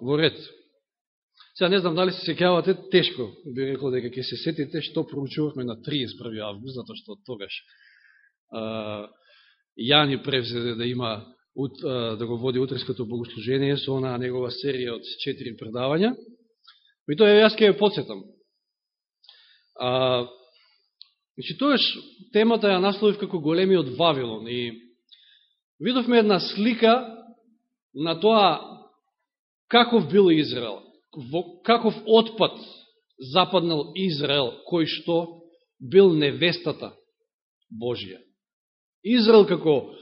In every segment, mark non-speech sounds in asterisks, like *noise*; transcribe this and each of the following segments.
во ред. Сега не знам дали се секјавате, тешко би рекол дека ќе се сетите што проучувавме на 31. август, затоа што тогаш а, Јани превзеде да има да го води утреското богослужение со она негова серија од 4 предавања. И тоа јас ќе ја подсетам. А, значи, тогаш темата ја насловив како големиот Вавилон и видовме една слика на тоа каков бил Израел каков отпад западнал Израел, кој што бил невестата Божија. Израел како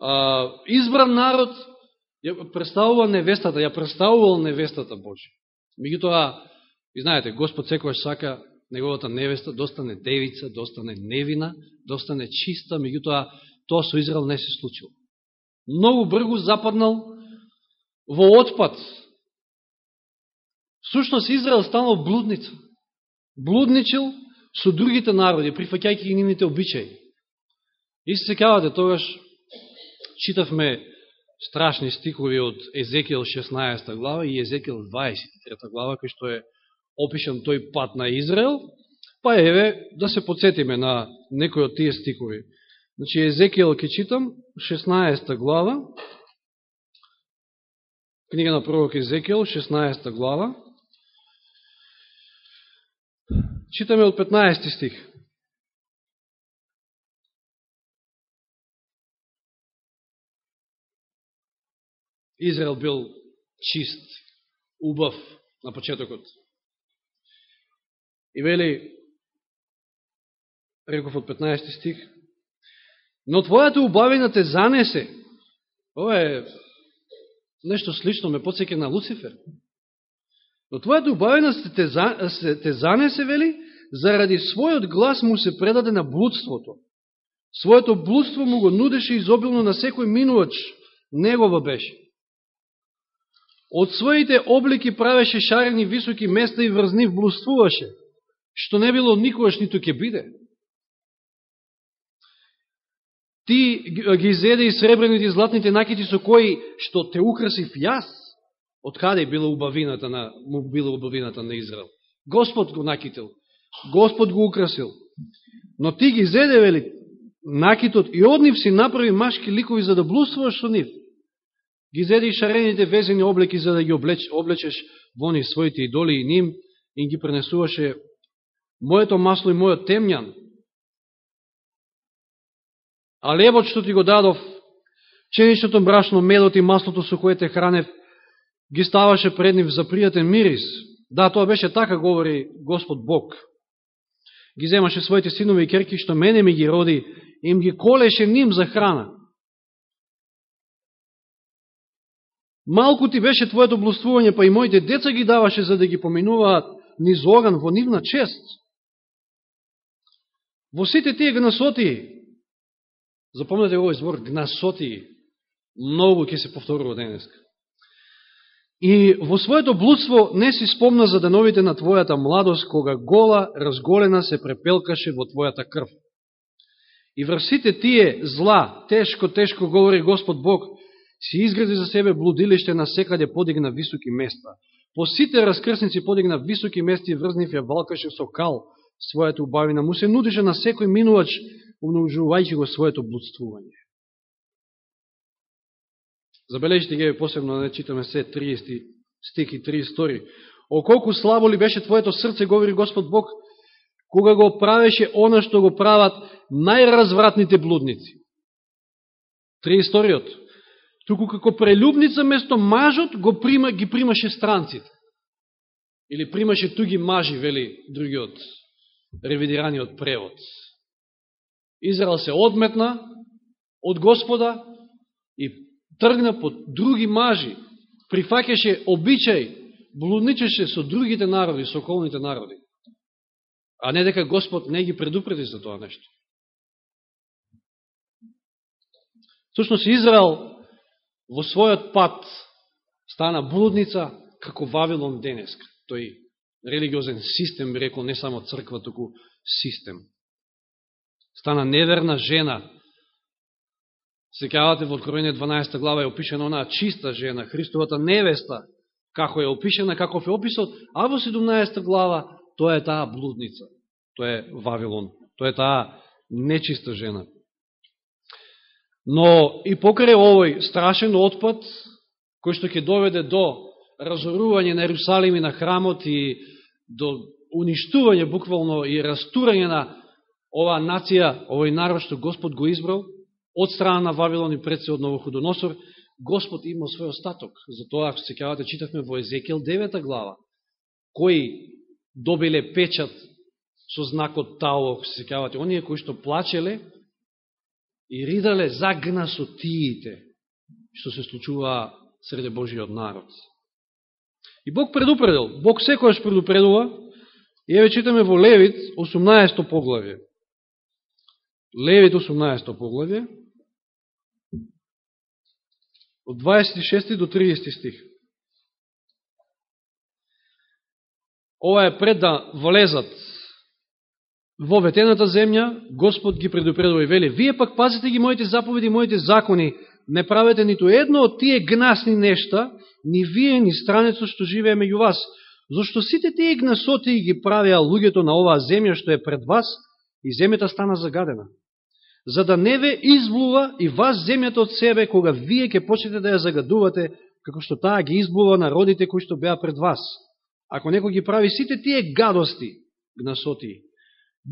а, избран народ ја представува невестата, ја представувал невестата Божија. Меѓутоа, и знаете, Господ секојаш сака неговата невеста да достане девица, да достане невина, да достане чиста, меѓутоа тоа со Израел не се случило. Многу бргу западнал во отпад Сушност Израел станал блудница. Блудничил со другите народи, прифаќајќи ги нивните обичаи. И се секавате, тогаш читавме страшни стикови од Езекијал 16 глава и Езекијал 23 глава, кој што е опишан тој пат на Израел, па еве да се подсетиме на некој од тие стикови. Значи Езекијал ќе читам 16 глава, книга на пророк Езекијал 16 глава, Читаме од 15 стих. Израел бил чист, убав на почетокот. И вели, реков од 15 стих, но твојата убавина те занесе. Ова е нешто слично, ме подсеке на Луцифер. Но твоја убавена се те, се те занесе, вели, заради својот глас му се предаде на блудството. Своето блудство му го нудеше изобилно на секој минувач, негова беше. Од своите облики правеше шарени високи места и врзни блудствуваше, што не било никогаш ниту ќе биде. Ти ги изеде и сребрените и златните накити со кои што те украсив јас, Од каде била убавината на, му била убавината на Израел? Господ го накител, Господ го украсил. Но ти ги зеде, вели, накитот и од нив си направи машки ликови за да блудствуваш со нив. Ги зеде и шарените везени облеки за да ги облеч, облечеш во нив своите идоли и ним и ги пренесуваше моето масло и мојот темњан, А лебот што ти го дадов, ченичното брашно, медот и маслото со кое те хранев, ги ставаше пред нив за пријатен мирис. Да, тоа беше така, говори Господ Бог. Ги земаше своите синови и керки, што мене ми ги роди, им ги колеше ним за храна. Малку ти беше твоето блудствување, па и моите деца ги даваше за да ги поминуваат низ оган во нивна чест. Во сите тие гнасоти, запомнете овој збор, гнасоти, многу ќе се повторува денеска. И во своето блудство не си спомна за деновите на твојата младост, кога гола, разголена се препелкаше во твојата крв. И врсите тие зла, тешко, тешко говори Господ Бог, си изгради за себе блудилиште на секаде подигна високи места. По сите раскрсници подигна високи места и врзнив ја валкаше со кал својата убавина. Му се нудише на секој минувач, умножувајќи го своето блудствување. Забележите ги посебно, не читаме се 30 стих и 32. О колку слабо ли беше твоето срце, говори Господ Бог, кога го правеше она што го прават најразвратните блудници. Три историот. Туку како прелюбница место мажот го прима, ги примаше странците. Или примаше туги мажи, вели другиот ревидираниот превод. Израел се одметна од Господа и тргна под други мажи, прифакеше обичај, блудничеше со другите народи, со околните народи. А не дека Господ не ги предупреди за тоа нешто. Сушност Израел во својот пат стана блудница како Вавилон денеска. Тој религиозен систем, би рекол, не само црква, току систем. Стана неверна жена, Секавате во Откровение 12 глава е опишена онаа чиста жена, Христовата невеста, како е опишена, каков е описот, а во 17 глава тоа е таа блудница, тоа е Вавилон, тоа е таа нечиста жена. Но и покрај овој страшен отпад, кој што ќе доведе до разорување на Ерусалим и на храмот и до уништување буквално и растурање на оваа нација, овој народ што Господ го избрал, од страна на Вавилон и пред се од Новоходоносор, Господ има свој остаток. Затоа, ако се кавате, читавме во Езекијал 9 глава, кои добиле печат со знакот Тао, ако се кавате, оние кои што плачеле и ридале за гнасотиите, што се случува среде Божиот народ. И Бог предупредил, Бог секојаш предупредува, и еве читаме во Левит 18 поглавје. Левит 18 поглавје, од 26 до 30 стих. Ова е пред да влезат во ветената земја, Господ ги предупредува и вели, вие пак пазите ги моите заповеди, моите закони, не правете ниту едно од тие гнасни нешта, ни вие, ни странецот што живее меѓу вас. Зошто сите тие гнасоти ги правеа луѓето на оваа земја што е пред вас, и земјата стана загадена. За да не ве изблува и вас земјата од себе, кога вие ќе почнете да ја загадувате, како што таа ги изблува народите кои што беа пред вас. Ако некој ги прави сите тие гадости, гнасоти,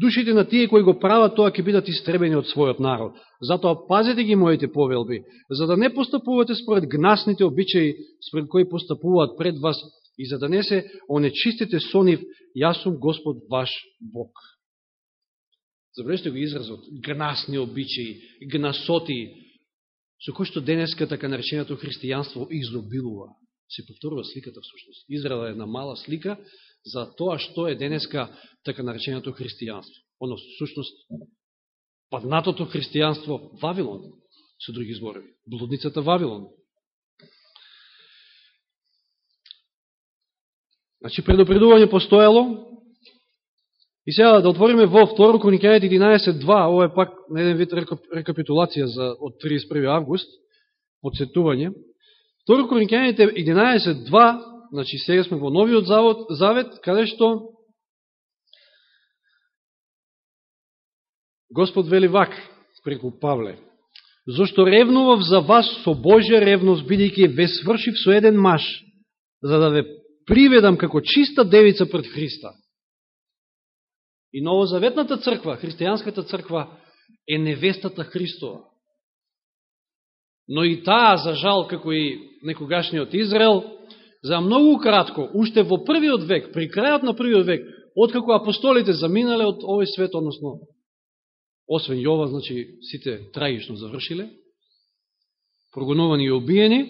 Душите на тие кои го прават тоа ќе бидат истребени од својот народ. Затоа пазете ги моите повелби, за да не постапувате според гнасните обичаи според кои постапуваат пред вас и за да не се онечистите со нив, јас сум Господ ваш Бог. Забележите го изразот, гнасни обичаи, гнасоти, со кој што денеска така нареченото христијанство изобилува. Се повторува сликата всушност. Израел е една мала слика за тоа што е денеска така нареченото христијанство. Оно, сушност, паднатото христијанство Вавилон, со други зборови. Блудницата Вавилон. Значи, предупредување постоело. И сега да отвориме во 2 Кроникајот 11.2, ово е пак на еден вид рекапитулација за, од 31. август, подсетување. 2 Кроникајот 11.2 значи сега сме во новиот завод, завет, каде што Господ вели вак, преку Павле, зашто ревнував за вас со Божја ревност, бидејќи ве свршив со еден маж, за да ве приведам како чиста девица пред Христа. И новозаветната црква, христијанската црква, е невестата Христова. Но и таа, за жал, како и некогашниот Израел, за многу кратко, уште во првиот век, при крајот на првиот век, откако апостолите заминале од овој свет, односно, освен Јова, значи, сите трагично завршиле, прогонувани и убиени,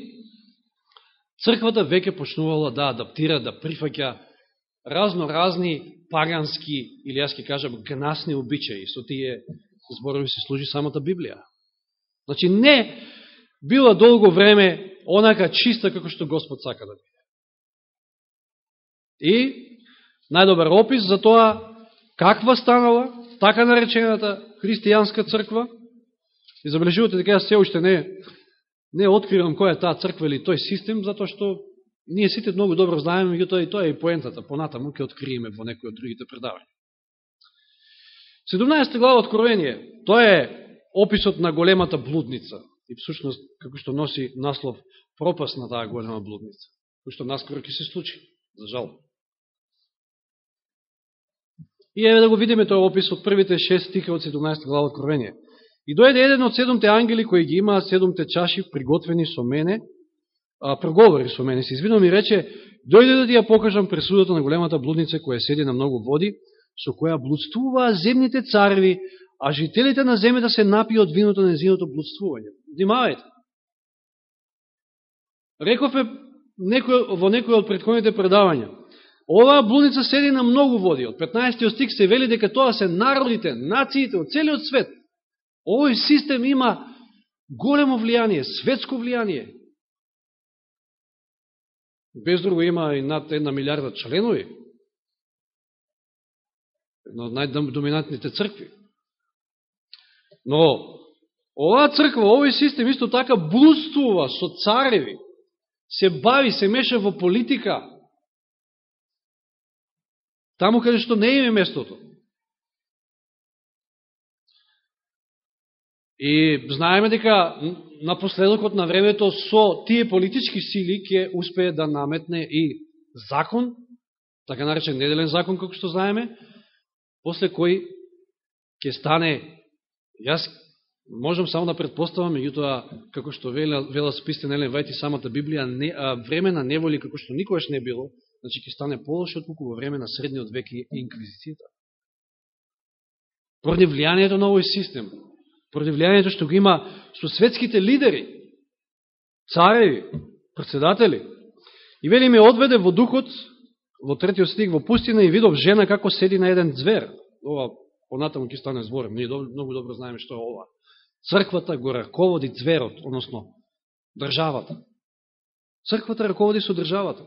црквата веќе почнувала да адаптира, да прифаќа разно-разни пагански, или јас ке кажам, гнасни обичаи. Со тие зборови се служи самата Библија. Значи, не била долго време онака чиста како што Господ сака да биде. И најдобар опис за тоа каква станала така наречената христијанска црква. И забележувате дека јас се уште не, не откривам која е таа црква или тој систем, затоа што ние сите многу добро знаеме, меѓутоа и тоа е и поентата, понатаму ќе откриеме во некои од другите предавања. 17 глава Откровение, тоа е описот на големата блудница и всушност како што носи наслов пропаст на таа голема блудница, кој што наскоро ќе се случи, за жал. И еве да го видиме тој опис од првите 6 стиха од 17 глава Откровение. И дојде еден од седомте ангели кои ги имаа седомте чаши приготвени со мене, а, проговори со мене, се извинувам и рече, дојде да ти ја покажам пресудата на големата блудница која седи на многу води, со која блудствуваа земните цареви, а жителите на земјата се напи од виното на незиното блудствување. Димавајте. Рекове некој, во некој од предходните предавања, Оваа блудница седи на многу води. Од 15 стих се вели дека тоа се народите, нациите од целиот свет. Овој систем има големо влијание, светско влијание. Без друго има и над една милиарда членови. Една од најдоминантните цркви. Но, оваа црква, овој систем исто така блудствува со цареви, се бави, се меша во политика, таму каде што не име местото. И знаеме дека на последокот на времето со тие политички сили ќе успее да наметне и закон, така наречен неделен закон, како што знаеме, после кој ќе стане, јас можам само да предпоставам, меѓутоа, како што вела, вела списте Елен Вајти самата Библија, не, а, време на неволи, како што никогаш не било, значи ќе стане полошо отколку во време на средниот век и инквизицијата. Поради влијанието на овој систем, Противлијањето што го има со светските лидери, цареви, председатели. И вели ме одведе во духот, во третиот стих, во пустина и видов жена како седи на еден звер. Ова понатаму ќе стане зборем. Ние многу добро знаеме што е ова. Црквата го раководи зверот, односно државата. Црквата раководи со државата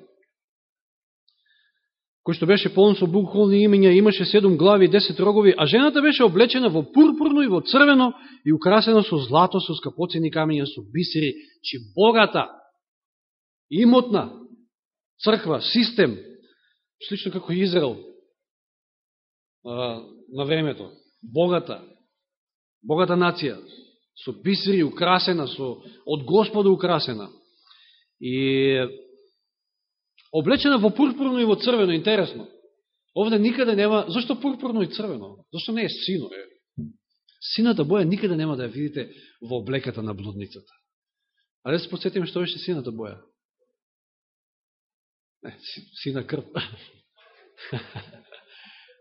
кој што беше полн со буквални имења, имаше седум глави и десет рогови, а жената беше облечена во пурпурно и во црвено и украсена со злато, со скапоцени камења, со бисери, че богата, имотна црква, систем, слично како Израел а, на времето, богата, богата нација, со бисери украсена, со, од Господа украсена. И облечена во пурпурно и во црвено, интересно. Овде никаде нема, зашто пурпурно и црвено? Зашто не е сино? Е? Сината боја никаде нема да ја видите во облеката на блудницата. А да се подсетиме што беше сината боја? Не, сина крв. *laughs*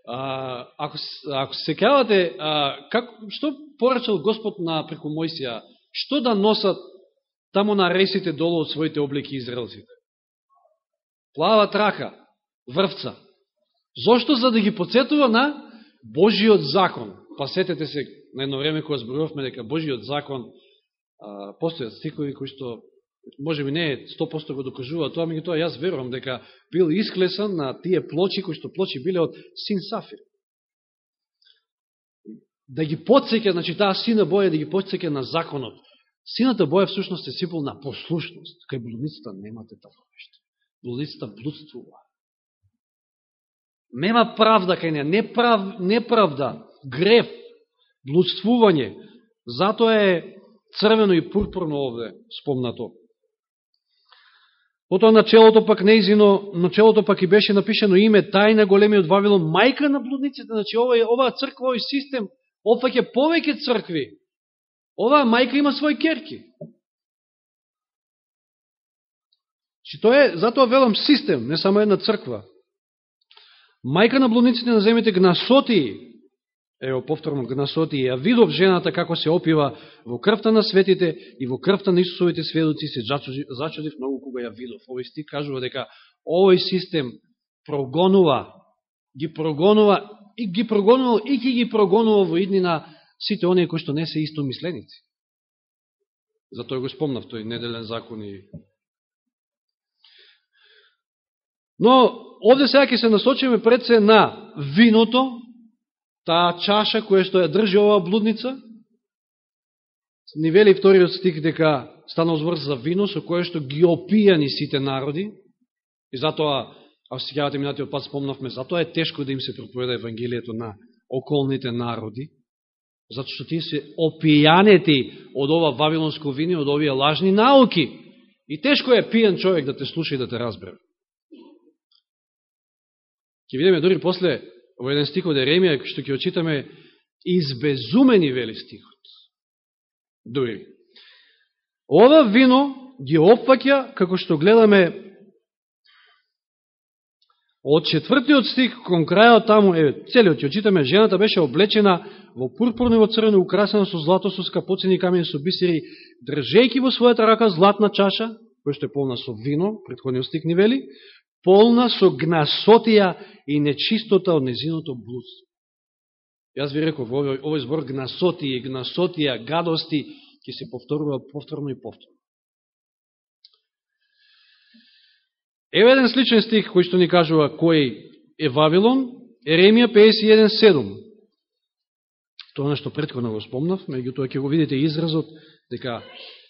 а, ако, ако се кавате, а, как, што порачал Господ на преку Мојсија, што да носат тамо на ресите долу од своите облеки израелците? Плава трака, врвца. Зошто? За да ги подсетува на Божиот закон. Па сетете се на едно време кога зборувавме дека Божиот закон а, постојат стикови кои што може би не е 100% го докажува тоа, меѓу тоа јас верувам дека бил исклесан на тие плочи кои што плочи биле од син Сафир. Да ги подсеке, значи таа сина боја да ги подсеке на законот. Сината боја всушност е символ на послушност. Кај блудницата немате такво нешто блудицата блудствува. Нема правда кај неја, неправ, неправда, греф, блудствување. Затоа е црвено и пурпурно овде спомнато. Потоа начелото пак неизино, начелото пак и беше напишено име тајна големиот Вавилон, мајка на блудниците, значи ова, оваа црква, овој систем, опфаќа повеќе цркви. Оваа мајка има свој керки. Че тоа е, затоа велам систем, не само една црква. Мајка на блудниците на земјите гнасоти, ево повторно гнасоти, ја видов жената како се опива во крвта на светите и во крвта на Исусовите сведоци се зачудив многу кога ја видов. Овој стик кажува дека овој систем прогонува, ги прогонува и ги прогонува и ги ги прогонува во иднина сите оние кои што не се исто мисленици. Затоа го спомнав тој неделен закон и Но, овде сега ќе се насочиме пред се на виното, таа чаша која што ја држи оваа блудница. Ни вели вториот стик дека стана збор за вино со кое што ги опијани сите народи. И затоа, ако се сеќавате минатиот пат спомнавме, затоа е тешко да им се проповеда Евангелието на околните народи. затоа што тие се опијанети од ова вавилонско вино, од овие лажни науки. И тешко е пијан човек да те слуша и да те разбере. Ќе видиме дори после во еден стих од Еремија, што ќе очитаме, избезумени вели стихот. Дори. Ова вино ги опфаќа, како што гледаме од четвртиот стих кон крајот таму, е, целиот ќе очитаме, жената беше облечена во пурпурно и во црвено, украсена со злато, со скапоцени камени, со бисери, држејки во својата рака златна чаша, која што е полна со вино, предходниот стих ни вели, полна со гнасотија и нечистота од незиното блудство. Јас ви реков, овој, овој збор гнасотија, гнасотија, гадости, ќе се повторува повторно и повторно. Еве еден сличен стих кој што ни кажува кој е Вавилон, Еремија 51.7. Тоа нешто предходно го спомнав, меѓутоа ќе го видите изразот дека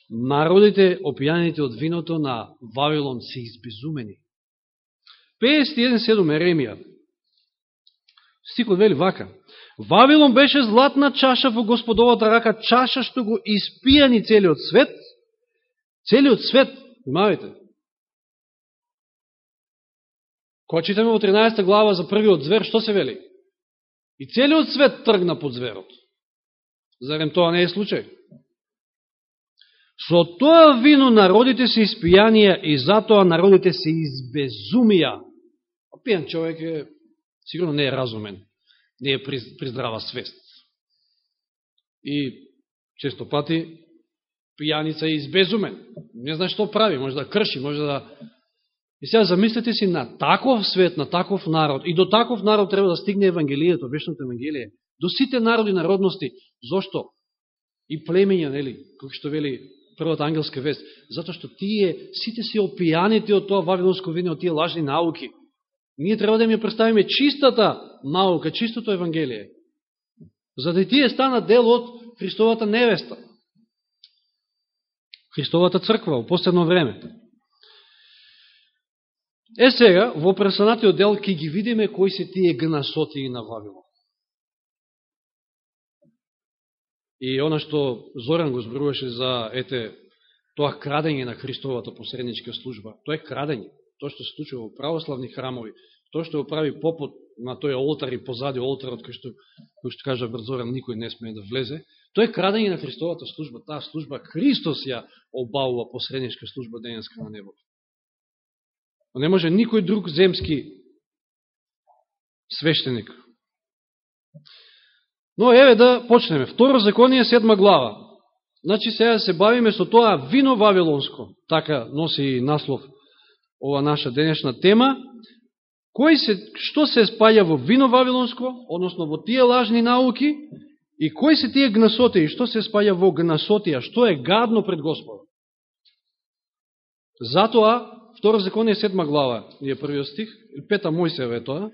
народите опијаните од виното на Вавилон се избезумени. 51.7 Еремија. Стикот вели вака. Вавилон беше златна чаша во господовата рака, чаша што го испијани целиот свет. Целиот свет, внимавайте. Кога читаме во 13 глава за првиот звер, што се вели? И целиот свет тргна под зверот. Зарем тоа не е случај? Со тоа вино народите се испијанија и затоа народите се избезумија. Пијан човек е, сигурно не е разумен, не е при, при здрава свест. И често пати пијаница е избезумен. Не знае што прави, може да крши, може да... И сега замислете си на таков свет, на таков народ, и до таков народ треба да стигне Евангелието, вечното Евангелие, до сите народи, народности. Зошто? И племења, нели, како што вели првата ангелска вест, затоа што тие, сите се опијаните од тоа вавилонско вино, од тие лажни науки. Ние треба да ми представиме чистата наука, чистото Евангелие. За да и тие станат дел од Христовата невеста. Христовата црква во последно време. Е сега, во пресанатиот дел, ќе ги видиме кои се тие гнасоти на Вавилон. И она што Зоран го зборуваше за ете тоа крадење на Христовата посредничка служба, тоа е крадење. Тоа што се случува во православни храмови, тоа што го прави попот на тој олтар и позади олтарот, кој што, кој што кажа Брзоран, никој не смее да влезе, тоа е крадење на Христовата служба. Таа служба Христос ја обавува посредничка служба денеска на небото. Не може никој друг земски свештеник Но еве да почнеме. Второ законие, седма глава. Значи сега се бавиме со тоа вино вавилонско. Така носи и наслов ова наша денешна тема. Кој се, што се спаја во вино вавилонско, односно во тие лажни науки, и кои се тие гнасотија, што се спаја во гнасотија, што е гадно пред Господа. Затоа, второ законие, седма глава, е првиот стих, пета Мојсева е тоа,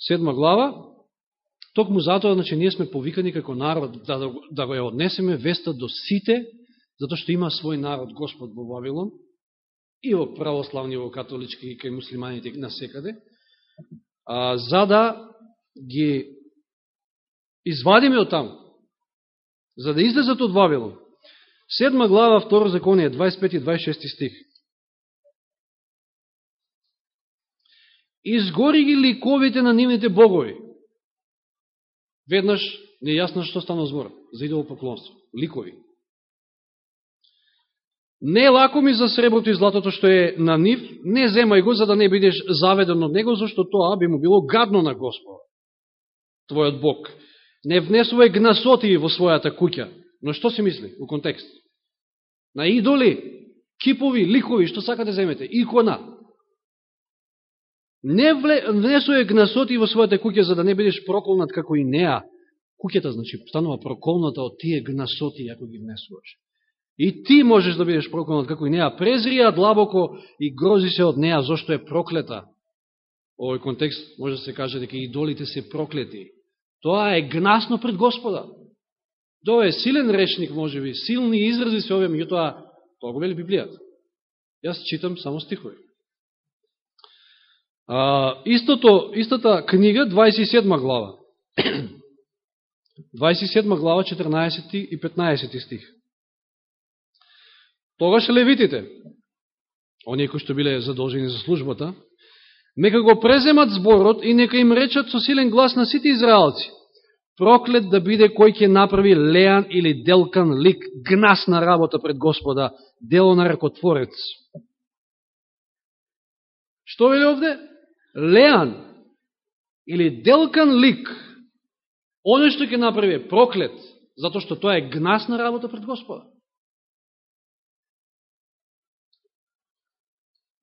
седма глава, Токму затоа, значи, ние сме повикани како народ да, да, да го ја однесеме веста до сите, затоа што има свој народ Господ во Вавилон, и во православни, во католички, и кај муслиманите насекаде, а, за да ги извадиме од таму, за да излезат од Вавилон. Седма глава, второ законие, 25 и 26 стих. Изгори ги ликовите на нивните богови, веднаш нејасно што стана збор за поклонство, ликови. Не е лако ми за среброто и златото што е на нив, не земај го за да не бидеш заведен од него, зашто тоа би му било гадно на Господа, твојот Бог. Не внесувај гнасоти во својата куќа. Но што си мисли у контекст? На идоли, кипови, ликови, што сакате да земете, икона. Не внесувај гнасоти во својата куќа за да не бидеш проколнат како и неа. Куќата, значи, станува проколната од тие гнасоти, ако ги внесуваш. И ти можеш да бидеш проколнат како и неа. Презрија длабоко и грози се од неа, зашто е проклета. Овој контекст може да се каже дека идолите се проклети. Тоа е гнасно пред Господа. Да тоа е силен речник, може би, силни изрази се овие, меѓутоа, тоа го вели Библијата. Јас читам само стихови. А, истото, истата книга, 27 глава. *clears throat* 27 глава, 14 и 15 стих. Тогаш левитите, оние кои што биле задолжени за службата, нека го преземат зборот и нека им речат со силен глас на сите израелци. Проклет да биде кој ќе направи леан или делкан лик, гнасна работа пред Господа, дело на ракотворец. Што вели овде? леан или делкан лик, оно што ќе направи проклет, затоа што тоа е гнасна работа пред Господа.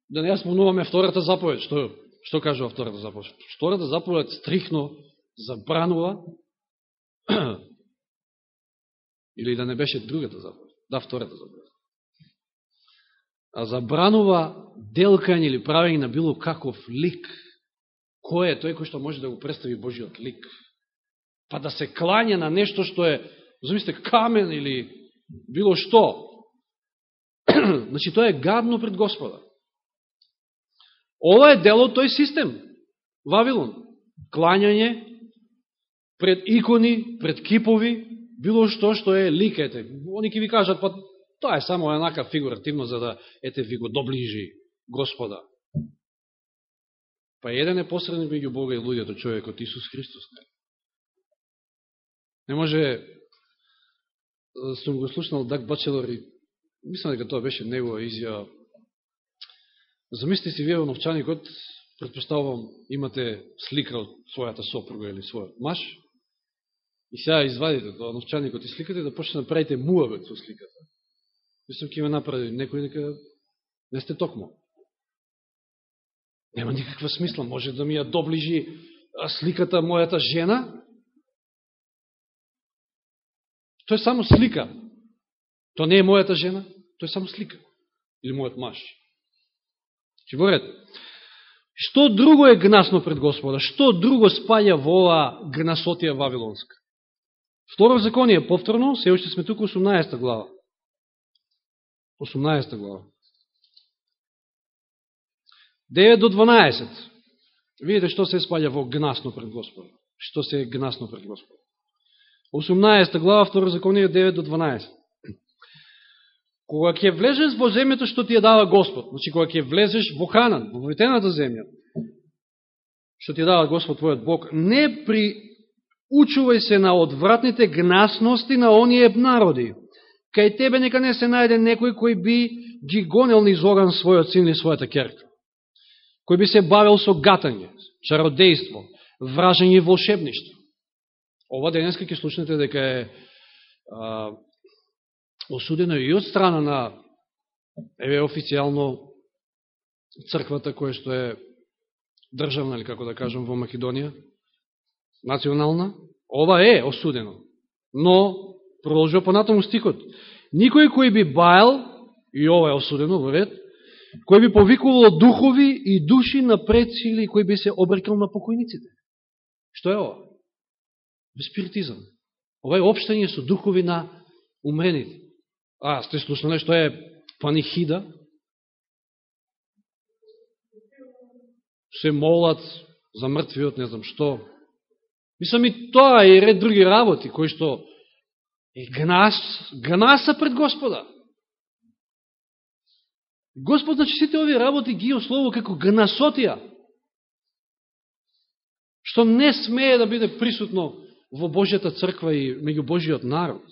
Да не ја спомнуваме втората заповед, што, што кажува втората заповед? Втората заповед стрихно забранува *clears throat* или да не беше другата заповед. Да, втората заповед. А забранува делкање или правење на било каков лик. Кој е тој кој што може да го представи Божиот лик? Па да се кланя на нешто што е, замислите, камен или било што, *clears throat* значи тоа е гадно пред Господа. Ова е дел од тој систем, Вавилон. Клањање пред икони, пред кипови, било што што е ликете. Они ќе ви кажат, па тоа е само еднака фигуративно за да ете ви го доближи Господа. Па еден е посредник меѓу Бога и луѓето, човекот Исус Христос. Не може, сум го слушнал Дак Бачелор и мислам дека тоа беше негова изјава. Замисли си вие во новчаникот, предпоставувам, имате слика од својата сопруга или својот маш, и сега извадите тоа новчаникот и сликате да почне да правите муавет со сликата. Мислам, ќе ме направи некој нека не сте токмо. Нема никаква смисла. Може да ми ја доближи сликата мојата жена. Тоа е само слика. Тоа не е мојата жена, тоа е само слика. Или мојот маш. Че во. Што друго е гнасно пред Господа? Што друго спаја во ова гнасотија Вавилонска? Второ законие, повторно, се още сме туку 18 глава. 18 глава. 9 до 12. Видите што се спаја во гнасно пред Господа. Што се е гнасно пред Господа. 18 глава, второ законие, 9 до 12. Кога ќе влезеш во земјата што ти ја дава Господ, значи кога ќе влезеш во Ханан, во ветената земја, што ти ја дава Господ твојот Бог, не приучувај се на одвратните гнасности на оние народи. Кај тебе нека не се најде некој кој би ги гонел низ оган својот син и својата керка кој би се бавил со гатање, чародејство, вражање и волшебништо. Ова денеска ќе слушнете дека е а, осудено и од страна на еве официјално црквата која што е државна, или како да кажам во Македонија, национална, ова е осудено. Но, продолжува понатаму стикот, никој кој би баел и ова е осудено во ред, кој би повикувало духови и души на предци или кој би се обрекал на покојниците. Што е ова? беспиритизам Ова е обштање со духови на умрените. А, сте слушнале што е панихида? Се молат за мртвиот, не знам што. Мислам и тоа и ред други работи, кои што е гнас, гнаса пред Господа. Господ, значи, сите овие работи ги ослово како гнасотија, што не смее да биде присутно во Божјата црква и меѓу Божиот народ.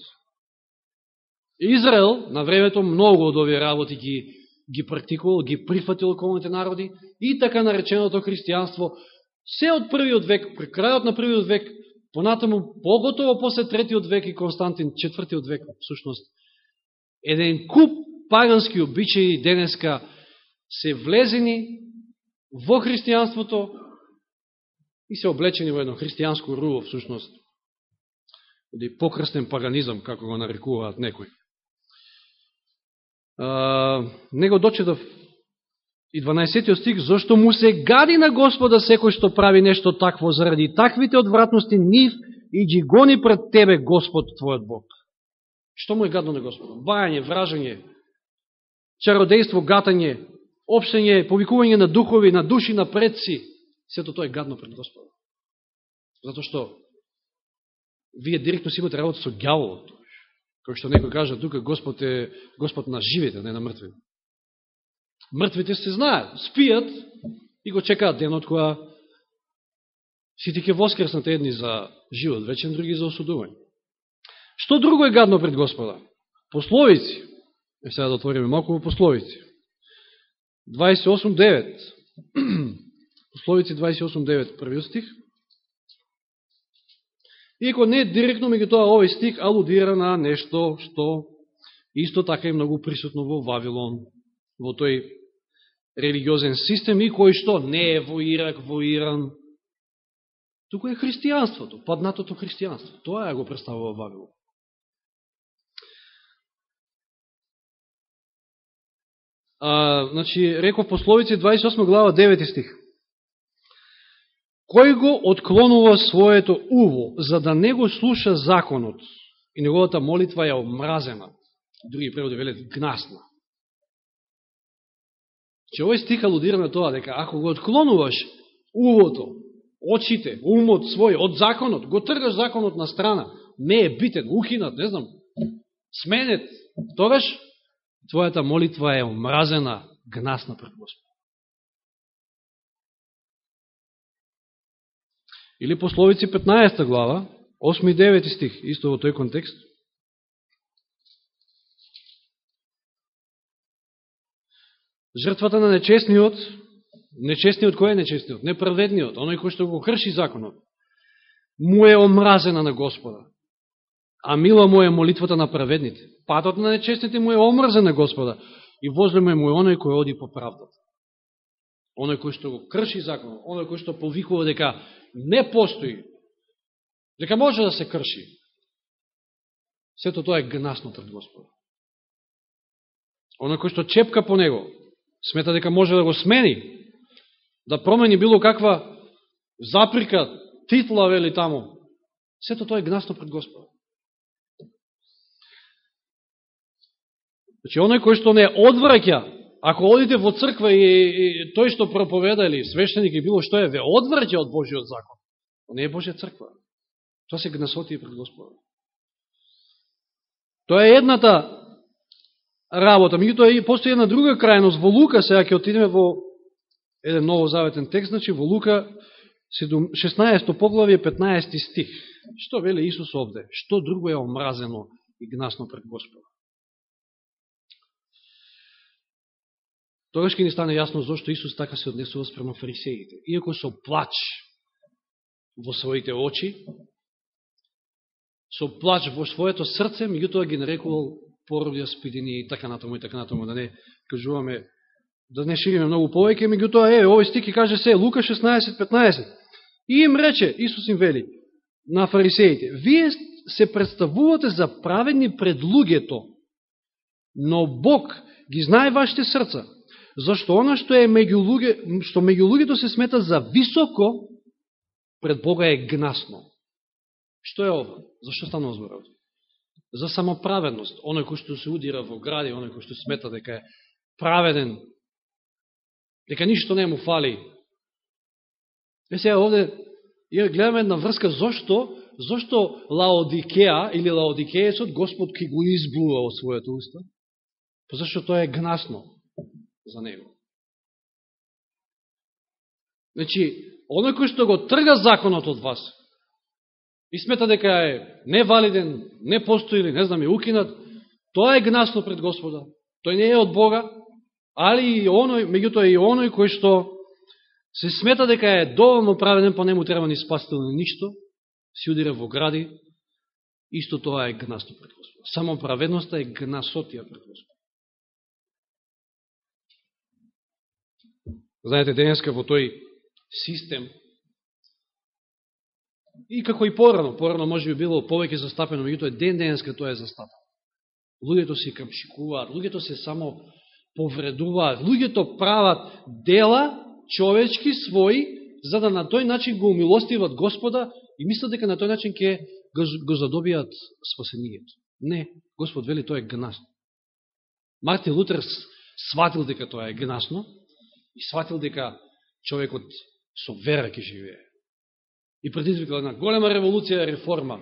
Израел на времето многу од овие работи ги, ги практикувал, ги прифатил околните народи и така нареченото христијанство се од првиот век, при крајот на првиот век, понатаму, поготово после третиот век и Константин четвртиот век, всушност, еден куп пагански обичаи денеска се влезени во христијанството и се облечени во едно христијанско руво, всушност, или покрстен паганизам, како го нарекуваат некои. А, него дочедов да и 12 стих, зашто му се гади на Господа секој што прави нешто такво, заради таквите одвратности нив и ги гони пред тебе Господ, твојот Бог. Што му е гадно на Господа? Бајање, вражање, чародејство, гатање, обшење, повикување на духови, на души, на предци, сето тоа е гадно пред Господа. Зато што вие директно си имате работа со гјаволот. Кој што некој кажа, тука Господ е Господ на живите, не на мртвите. Мртвите се знаат, спијат и го чекаат денот која сите ќе воскреснат едни за живот вечен, други за осудување. Што друго е гадно пред Господа? Пословици. Е, сега да отвориме малку во пословици. 28.9. *clears throat* Пословици 28.9, првиот стих. Иако не директно меѓу тоа овој стих алудира на нешто што исто така е многу присутно во Вавилон, во тој религиозен систем и кој што не е во Ирак, во Иран, туку е христијанството, паднатото христијанство. Тоа ја го представува Вавилон. а, значи, реков пословици 28 глава 9 стих. Кој го отклонува своето уво, за да не го слуша законот, и неговата молитва е омразена. Други преводи велят гнасна. Че овој стих алудира на тоа дека ако го отклонуваш увото, очите, умот свој од законот, го тргаш законот на страна, не е битен, ухинат, не знам, сменет, тогаш твојата молитва е омразена, гнасна пред Господ. Или пословици 15 глава, 8 и 9 стих, исто во тој контекст. Жртвата на нечестниот, нечестниот кој е нечестниот? Неправедниот, оној кој што го крши законот, му е омразена на Господа. А мила му е молитвата на праведните. Патот на нечестните му е омразен на Господа. И возле му е оној кој оди по правдата. Оној кој што го крши законот, оној кој што повикува дека не постои, дека може да се крши. Сето тоа е гнасно пред Господа. Оној кој што чепка по него, смета дека може да го смени, да промени било каква заприка, титла, вели таму. Сето тоа е гнасно пред Господа. Значи, оној кој што не одвраќа, ако одите во црква и, и тој што проповеда или свештеник и било што е, ве одвраќа од Божиот закон. То не е Божија црква. Тоа се гнасоти пред Господа. Тоа е едната работа. Меѓутоа, постои една друга крајност. Во Лука, сега ќе отидеме во еден новозаветен текст, значи во Лука 16 поглавие 15 стих. Што веле Исус овде? Што друго е омразено и гнасно пред Господа? Тогаш ќе ни стане јасно зашто Исус така се однесува спрема фарисеите. Иако со плач во своите очи, со плач во своето срце, меѓутоа ги нарекувал породија спидени и така натаму и така натаму, да не кажуваме, да не шириме многу повеќе, меѓутоа, е, овој стик каже се, Лука 16.15. И им рече, Исус им вели, на фарисеите, вие се представувате за праведни пред луѓето, но Бог ги знае вашите срца, зашто она што е меѓу луѓе, што меѓу луѓето се смета за високо, пред Бога е гнасно. Што е ова? Зашто станува зборот? За самоправедност. Оној кој што се удира во гради, оној кој што смета дека е праведен, дека ништо не му фали. Е сега овде ја гледаме една врска зошто, зошто Лаодикеа или Лаодикеецот Господ ки го избува од својата уста? Па зашто тоа е гнасно за него. Значи, оној кој што го трга законот од вас и смета дека е невалиден, не постои или не знам е укинат, тоа е гнасно пред Господа. Тој не е од Бога, али и оној, меѓутоа и оној кој што се смета дека е доволно праведен, па не му треба ни спасител ни ништо, си удира во гради, исто тоа е гнасно пред Господа. Само праведноста е гнасотија пред Господа. Знаете, денеска во тој систем, и како и порано, порано може би било повеќе застапено, меѓутоа ден денеска тоа е застапено. Луѓето се капшикуваат, луѓето се само повредуваат, луѓето прават дела човечки своји, за да на тој начин го умилостиват Господа и мислат дека на тој начин ќе го задобијат спасението. Не, Господ вели тоа е гнасно. Мартин Лутер сватил дека тоа е гнасно и сватил дека човекот со вера ќе живее. И предизвикал една голема револуција, реформа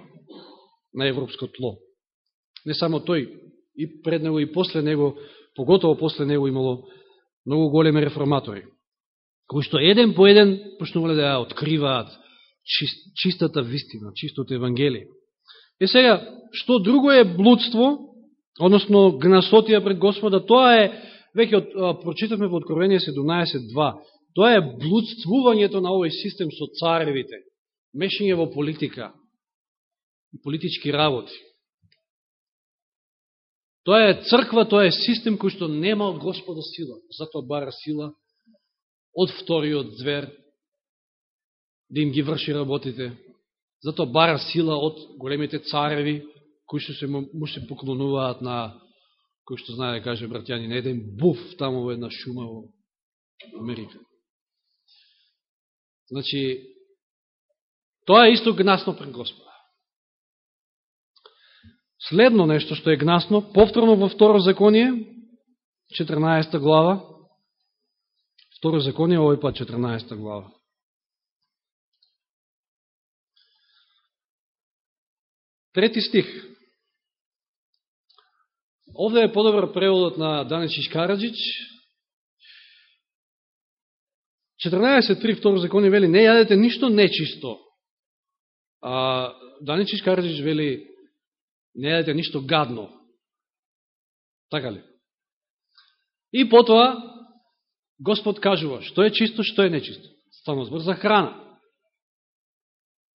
на европско тло. Не само тој, и пред него и после него, поготово после него имало многу големи реформатори, кои што еден по еден почнувале да ја откриваат чист, чистата вистина, чистото Евангелие. Е сега, што друго е блудство, односно гнасотија пред Господа, тоа е, веќе прочитавме во Откровение 17.2, Тоа е блудствувањето на овој систем со царевите, мешање во политика и политички работи. Тоа е црква, тоа е систем кој што нема од Господа сила, затоа бара сила од вториот звер да им ги врши работите, затоа бара сила од големите цареви кои што се му се поклонуваат на кој што знае да каже братјани на еден буф таму во една шума во Америка. Значи, тоа е исто гнасно пред Господа. Следно нешто што е гнасно, повторно во второ законие, 14 глава, второ законие, овој пат 14 глава. Трети стих. Овде е подобар преводот на Данечиш Караджич. 14.3 второ закони вели, не јадете ништо нечисто. А Данечиш Караджич вели, не јадете ништо гадно. Така ли? И потоа, Господ кажува, што е чисто, што е нечисто. Стану збор за храна.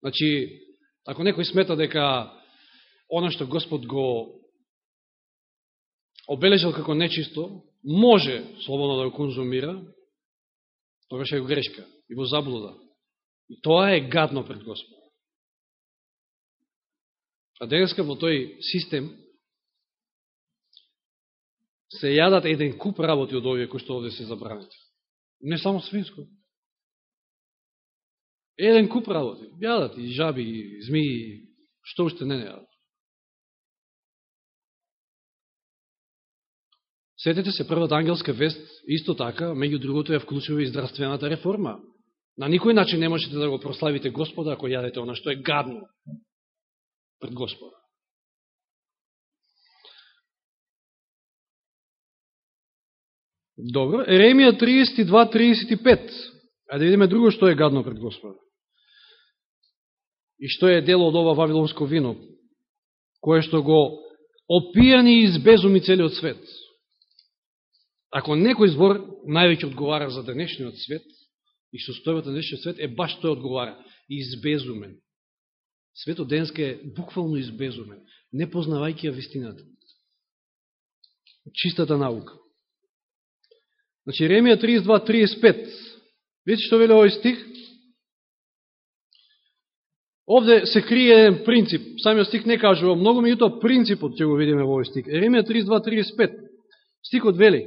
Значи, ако некој смета дека оно што Господ го обележал како нечисто, може слободно да го конзумира, тогаш е грешка и во заблуда. И тоа е гадно пред Господ. А денеска во тој систем се јадат еден куп работи од овие кои што овде се забранете. Не само свинско. Еден куп работи. Јадат и жаби, и змии, што уште не не јадат. Сетете се, првата ангелска вест, исто така, меѓу другото ја вклучува и здравствената реформа. На никој начин не можете да го прославите Господа ако јадете она што е гадно пред Господа. Добро, Еремија 32-35. Ајде да видиме друго што е гадно пред Господа. И што е дело од ова вавилонско вино, кое што го опијани и избезуми целиот свет. Ако некој збор највеќе одговара за денешниот свет и состојбата на денешниот свет, е баш тој одговара. Избезумен. Светот денска е буквално избезумен, не познавајќи ја вистината. Чистата наука. Значи, Ремија 32.35. Видите што вели овој стих? Овде се крие еден принцип. Самиот стих не кажува многу, меѓутоа принципот ќе го видиме во овој стих. Еремија 32.35. Стихот вели,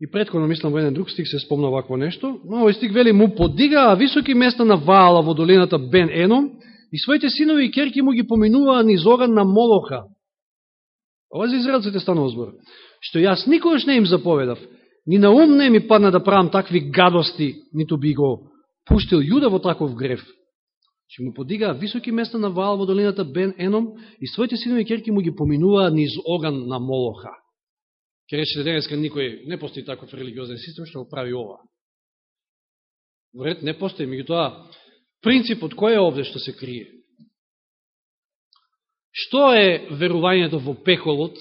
И предходно, мислам, во еден друг стик се спомна вакво нешто, но овој стик вели, му подигаа високи места на Ваала во долината Бен Еном и своите синови и керки му ги поминуваа низ оган на Молоха. Ова за израелците станува збор. Што јас никогаш не им заповедав, ни на ум не ми падна да правам такви гадости, ниту би го пуштил јуда во таков греф. Че му подигаа високи места на Ваал во долината Бен Еном и своите синови и керки му ги поминуваа низ оган на Молоха. Ке речете денеска никој не постои таков религиозен систем што го прави ова. Вред не постои, меѓутоа принципот кој е овде што се крие? Што е верувањето во пеколот,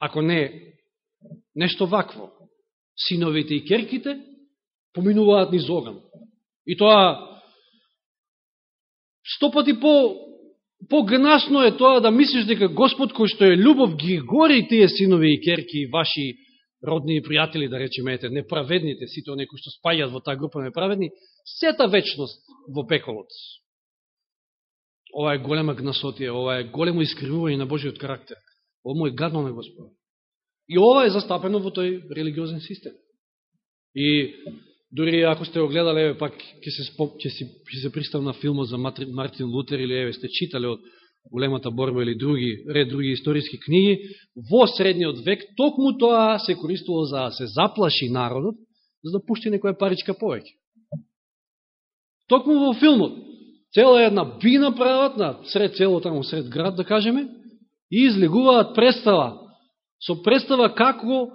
ако не нешто вакво? Синовите и керките поминуваат низ оган. И тоа стопати по погнасно е тоа да мислиш дека Господ кој што е любов ги гори тие синови и керки и ваши родни и пријатели, да речеме, ете, неправедните, сите оние кои што спајат во таа група неправедни, сета вечност во пеколот. Ова е голема гнасотија, ова е големо искривување на Божиот карактер. Ова му е гадно на Господ. И ова е застапено во тој религиозен систем. И Дори ако сте огледале, еве пак ќе се, споп, ќе се, ќе се пристав на филмот за Мартин Лутер или еве сте читале од големата борба или други, ред други историски книги, во средниот век токму тоа се користило за да се заплаши народот, за да пушти некоја паричка повеќе. Токму во филмот, цела една бина прават на сред цело таму сред град, да кажеме, и излегуваат представа, со представа како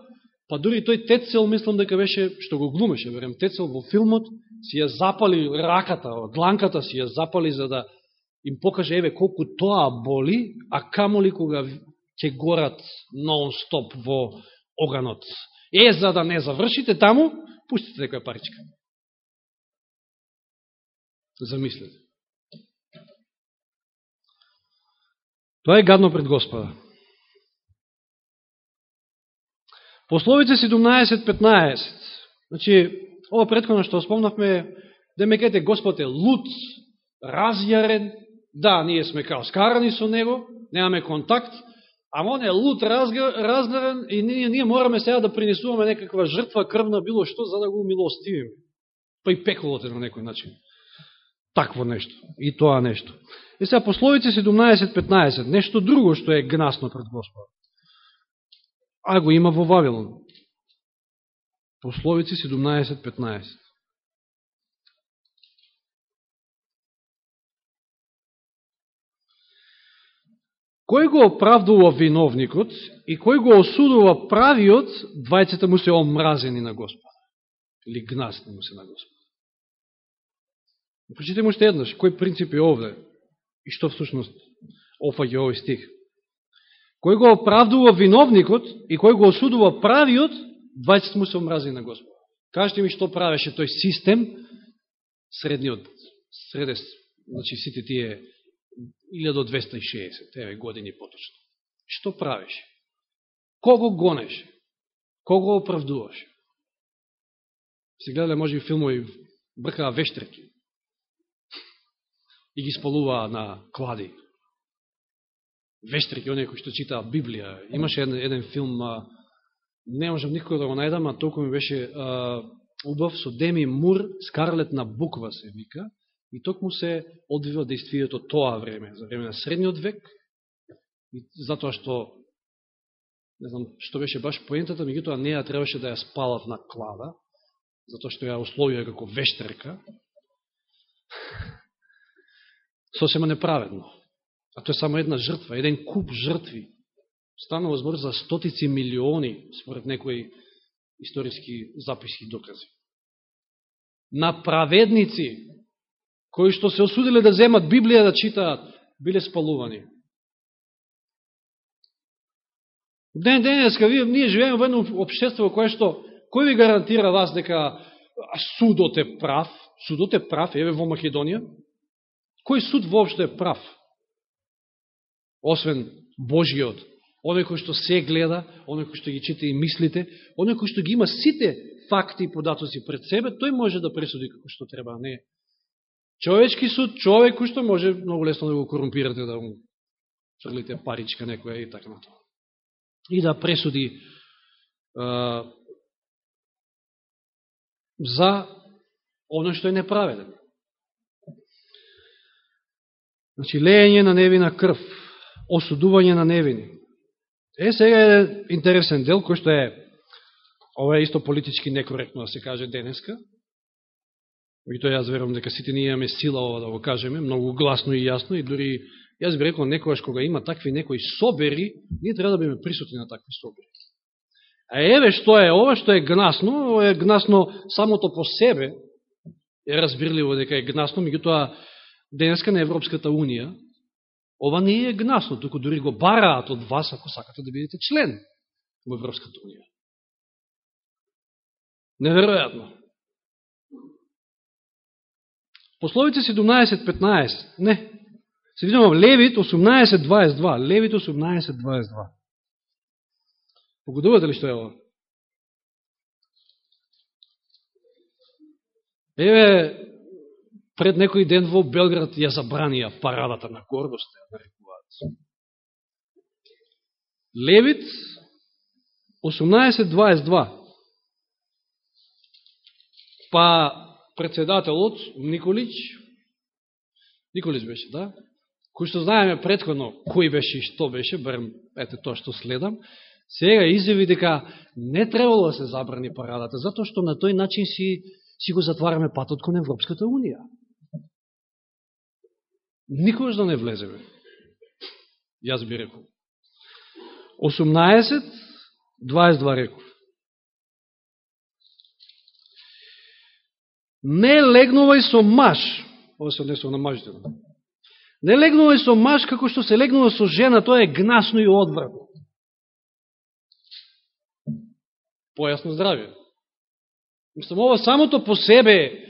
Па дури тој Тецел, мислам дека беше, што го глумеше, верем, Тецел во филмот, си ја запали раката, дланката си ја запали за да им покаже, еве, колку тоа боли, а камоли кога ќе горат нон-стоп во оганот. Е, за да не завршите таму, пустите некоја паричка. Замислете. Тоа е гадно пред Господа. Пословице 17.15. Значи, ова предходно што спомнавме, демекете Господ е луд, разјарен, да, ние сме као скарани со Него, немаме контакт, а он е луд, разјарен и ние, ние мораме сега да принесуваме некаква жртва крвна, било што, за да го милостивиме. Па и пеколот е на некој начин. такво нешто, и тоа нешто. И сега пословице 17.15, нешто друго што е гнасно пред Господа. А го има во Вавилон. Пословици 17.15. Кој го оправдува виновникот и кој го осудува правиот, двајцата му се омразени на Господ, Или гнасни му се на Господ. Прочитаме уште што еднаш, кој принцип е овде и што всушност офаѓа овој стих. Кој го оправдува виновникот и кој го осудува правиот, двајцата му се омрази на Господ. Кажете ми што правеше тој систем, средниот, средес, значи сите тие 1260, еве години поточно. Што правиш? Кого гонеш? Кого оправдуваш? Се гледале може и филмови бркаа вештерки и ги спалуваа на клади. Вештерки, оние кои што читаа Библија. Имаше еден, еден филм, а, не можам никога да го најдам, а толку ми беше а, убав со Деми Мур, Скарлет на буква се вика, И токму се одвива да действијето тоа време, за време на средниот век, и затоа што, не знам што беше баш поентата, меѓутоа неја требаше да ја спалат на клада, затоа што ја условија како вештерка, *laughs* сосема неправедно. А тоа е само една жртва, еден куп жртви. Станува збор за стотици милиони, според некои историски записи и докази. На праведници, кои што се осудиле да земат Библија да читаат, биле спалувани. Ден денеска, ние живееме во едно општество кое што, кој ви гарантира вас дека судот е прав? Судот е прав, еве во Македонија. Кој суд воопшто е прав? Освен Божиот, оној кој што се гледа, оној кој што ги чите и мислите, оној кој што ги има сите факти и податоци пред себе, тој може да пресуди како што треба, не Човечки суд, човек кој што може многу лесно да го корумпирате, да му фрлите паричка некоја и така на тоа. И да пресуди а, за оно што е неправеден. Значи, лејање на невина крв, осудување на невини. Е, сега е интересен дел, кој што е, ова е исто политички некоректно да се каже денеска, Меѓутоа, јас верувам дека сите ние имаме сила ова да го кажеме, многу гласно и јасно, и дури, јас би рекол, некојаш кога има такви некои собери, ние треба да биме присутни на такви собери. А еве што е ова, што е гнасно, ова е гнасно самото по себе, е разбирливо дека е гнасно, меѓутоа, денеска на Европската Унија, ова не е гнасно, туку дори го бараат од вас, ако сакате да бидете член во Европската Унија. Неверојатно. Пословица 17.15. Не. Се видимо Левит 18.22. Левит 18.22. Погодувате ли што е ова? Еве, пред некој ден во Белград ја забранија парадата на гордост, ја нарекуваат. Левит 18.22. Па председателот Николич, Николич беше, да, кој што знаеме предходно кој беше и што беше, барем ете тоа што следам, сега изјави дека не требало да се забрани парадата, затоа што на тој начин си, си го затвараме патот кон Европската Унија. Никој да не влеземе. Јас би рекол. 18, 22 реков. не легнувај со маж, ова се однесува на мажите, не легнувај со маж како што се легнува со жена, тоа е гнасно и одвратно. Појасно здравје. Мислам, ова самото по себе,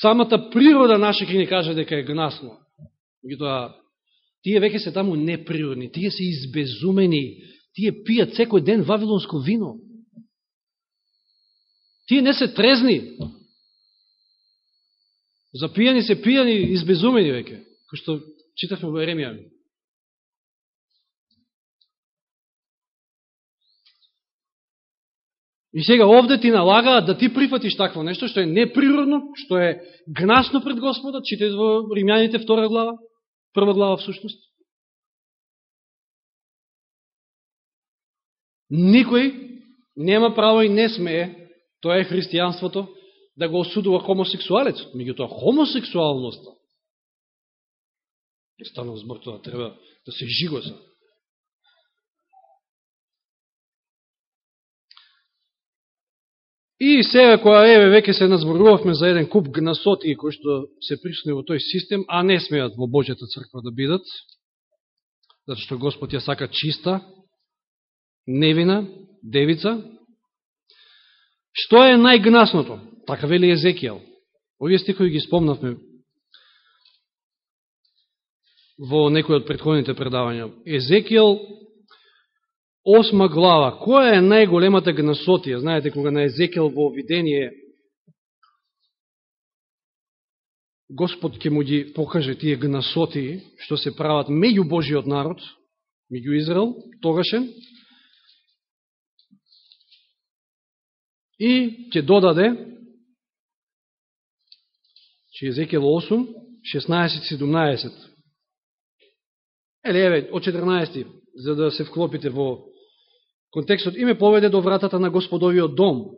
самата природа наша ќе ни каже дека е гнасно. Меѓутоа, тие веќе се таму неприродни, тие се избезумени, тие пијат секој ден вавилонско вино. Тие не се трезни. За пијани се пијани избезумени веќе, кој што читавме во Еремија. И сега овде ти налагаат да ти прифатиш такво нешто, што е неприродно, што е гнасно пред Господа, читајте во Римјаните втора глава, прва глава всушност. Никој нема право и не смее, тоа е христијанството, да го осудува хомосексуалец. Меѓутоа, хомосексуалноста, станува збор тоа, треба да се жигоса. И сега, која еве, веќе се назборувавме за еден куп гнасоти кои што се присутни во тој систем, а не смеат во Божјата црква да бидат, затоа што Господ ја сака чиста, невина, девица. Што е најгнасното? Така вели Езекијал. Овие стихови ги спомнавме во некој од предходните предавања. Езекијал, осма глава. Која е најголемата гнасотија? Знаете, кога на Езекел во видение Господ ќе му ги покаже тие гнасотии, што се прават меѓу Божиот народ, меѓу Израел, тогашен, и ќе додаде, че Езекел 8, 16-17. Еле, еве, од 14, за да се вклопите во контекстот, име поведе до вратата на Господовиот дом,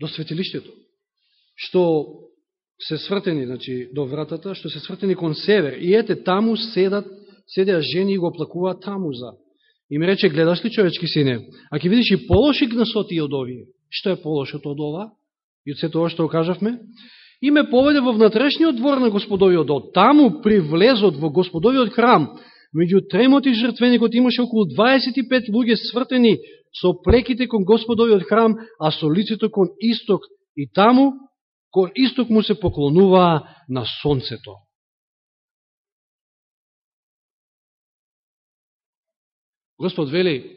до светилиштето, што се свртени, значи, до вратата, што се свртени кон север. И ете, таму седат, седеа жени и го плакуваат таму за. И ми рече, гледаш ли човечки сине, а ќе видиш и полоши гнасоти од овие. Што е полошото од ова? И од се тоа што окажавме? И ме поведе во внатрешниот двор на Господовиот дом. Таму при влезот во Господовиот храм, меѓу тремот и жртвеникот имаше околу 25 луѓе свртени со плеките кон Господовиот храм, а со лицето кон исток. И таму, кон исток му се поклонуваа на сонцето. Господ вели,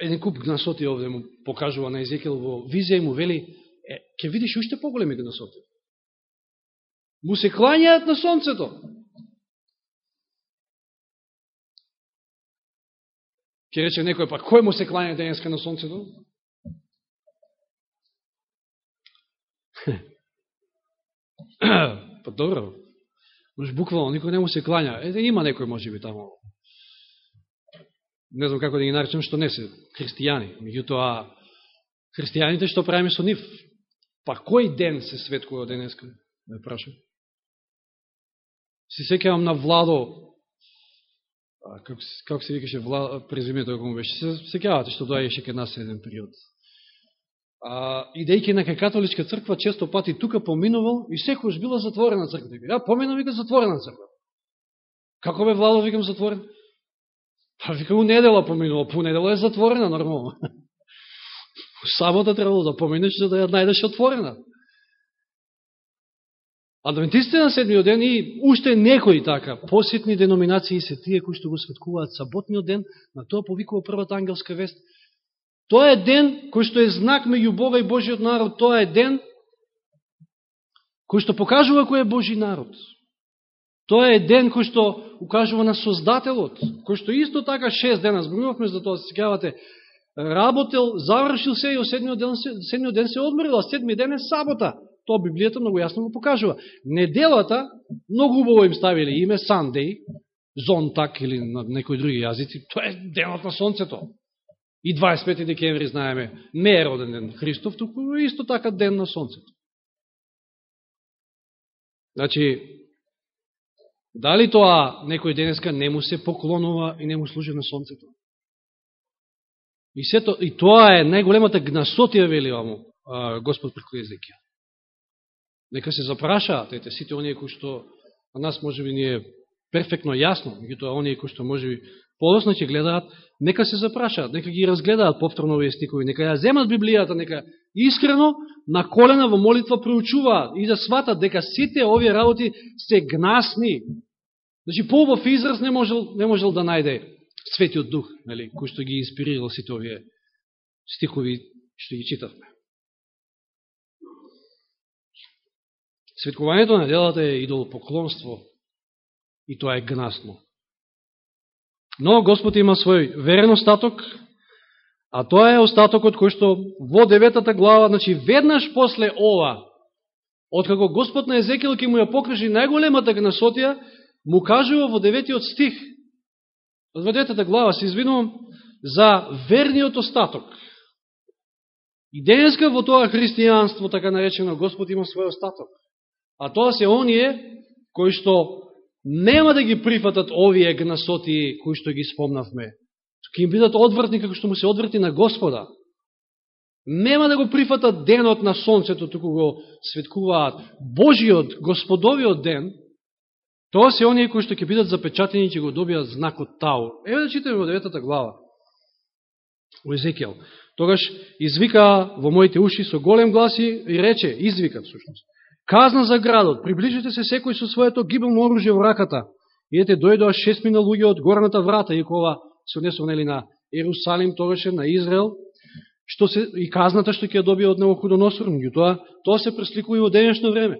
еден куп гнасоти овде му покажува на Езекил во визија и му вели, е, ќе видиш уште поголеми гнасоти. Му се кланјаат на сонцето. Ке рече некој, па кој му се клања денеска на сонцето? *clears throat* па добро. Може буквално никој не му се клања. Ете има некој може би тамо не знам како да ги наречам, што не се христијани. Меѓутоа, христијаните што правиме со нив? Па кој ден се светкува денеска? Не прашам. Се секавам на Владо, како, како се викаше вла, презимето како му беше, се секјавате што доаѓаше кај нас еден период. А, идејќи на кај католичка црква, често пати тука поминувал и секојаш била затворена црква. Ја поминав вика затворена црква. Како бе Владо, викам затворен? Па вика, у недела поминува, па по недела е затворена нормално. *laughs* Сабота требало да поминеш за да ја најдеш отворена. Адвентистите на седмиот ден и уште некои така, посетни деноминации се тие кои што го светкуваат саботниот ден, на тоа повикува првата ангелска вест. Тоа е ден кој што е знак меѓу Бога и Божиот народ, тоа е ден кој што покажува кој е Божи народ. Тоа е ден кој што укажува на Создателот, кој што исто така шест дена, зборувавме за тоа, сегавате, работел, завршил се и о седмиот ден, седмиот ден се одморил, а седми ден е сабота. Тоа Библијата многу јасно го покажува. Неделата, многу убаво им ставили име Сандей, Зонтак или на некои други јазици, тоа е денот на Сонцето. И 25 декември, знаеме, не е роден ден Христов, туку исто така ден на Сонцето. Значи, Дали тоа некој денеска не му се поклонува и не му служи на сонцето? И, сето, и тоа е најголемата гнасотија, велива му Господ преко езекија. Нека се запрашаат, ете, сите оние кои што на нас може би ни е перфектно јасно, тоа оние кои што може би подосно ќе гледаат, нека се запрашаат, нека ги разгледаат повторно овие стикови, нека ја земат Библијата, нека искрено на колена во молитва проучуваат и да сватат дека сите овие работи се гнасни. Значи, поубав израз не можел, не можел да најде Светиот Дух, нели, кој што ги инспирирал сите овие стихови што ги читавме. Светкувањето на делата е идолопоклонство и тоа е гнасно. Но Господ има свој верен остаток, А тоа е остатокот кој што во деветата глава, значи веднаш после ова, откако Господ на Езекијал ке му ја покажи најголемата гнасотија, му кажува во деветиот стих, во деветата глава, се извинувам, за верниот остаток. И денеска во тоа христијанство, така наречено, Господ има свој остаток. А тоа се оние кои што нема да ги прифатат овие гнасоти кои што ги спомнавме ќе им бидат одвратни како што му се одврати на Господа. Нема да го прифатат денот на сонцето, туку го светкуваат Божиот, Господовиот ден, тоа се оние кои што ќе бидат запечатени и ќе го добијат знакот Тау. Еве да читаме во деветата глава. У Езекијал. Тогаш извика во моите уши со голем глас и рече, извика всушност. Казна за градот, приближите се секој со своето гибелно оружје во раката. Идете дојдоа шестмина луѓе од горната врата, и кова се однесува нели на Ерусалим, тогаше на Израел, што се и казната што ќе ја добие од него худоносор, тоа тоа се пресликува и во денешно време.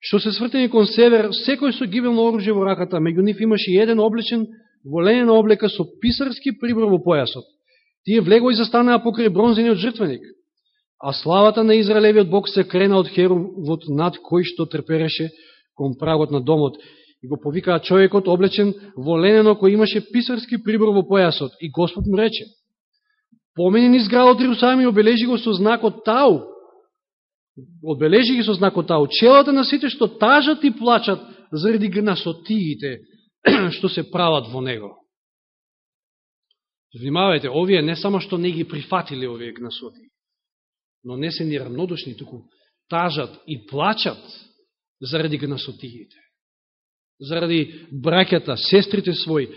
Што се свртени кон север, секој со гибелно оружје во раката, меѓу нив имаше еден облечен во ленена облека со писарски прибор во појасот. Тие влего и застанаа покрај бронзениот жртвеник. А славата на Израелевиот Бог се крена од херувот над кој што трпереше кон прагот на домот И го повикаа човекот облечен во ленено кој имаше писарски прибор во појасот. И Господ му рече, помени низ градот Иерусалим и обележи го со знакот Тау. Обележи ги со знакот Тау. Челата на сите што тажат и плачат заради гнасотиите *clears throat* што се прават во него. Внимавајте, овие не само што не ги прифатили овие гнасоти, но не се ни равнодушни, туку тажат и плачат заради гнасотиите заради браќата, сестрите своји,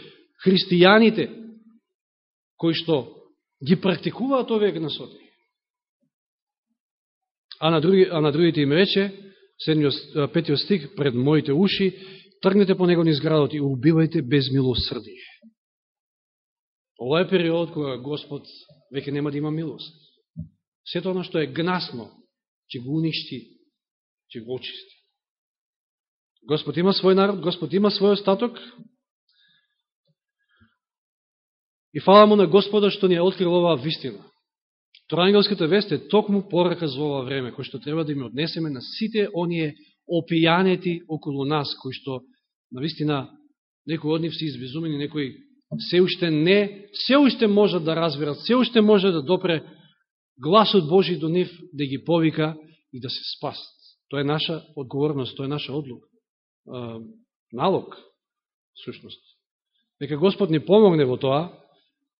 христијаните, кои што ги практикуваат овие гнасоти. А на, други, а на другите им рече, петиот стих, пред моите уши, тргнете по него низградот и убивајте без милосрдие. Ова е период кога Господ веќе нема да има милост. Сето оно што е гнасно, ќе го уништи, ќе го очисти. Господ има свој народ, Господ има свој остаток. И фала му на Господа што ни е открил оваа вистина. Троангелската вест е токму порака за ова време, кој што треба да ми однесеме на сите оние опијанети околу нас, кои што, на вистина, некои од нив се избезумени, некои се уште не, се уште можат да разберат, се уште може да допре гласот Божи до нив, да ги повика и да се спасат. Тоа е наша одговорност, тоа е наша одлука налог, сушност. Нека Господ ни помогне во тоа,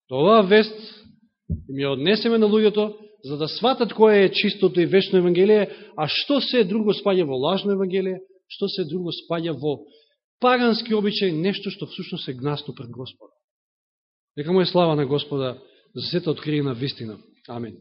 да оваа вест ми ја однесеме на луѓето, за да сватат кое е чистото и вечно Евангелие, а што се друго спаѓа во лажно Евангелие, што се друго спаѓа во пагански обичај, нешто што всушност е гнасно пред Господа. Нека му е слава на Господа за сета откриена вистина. Амин.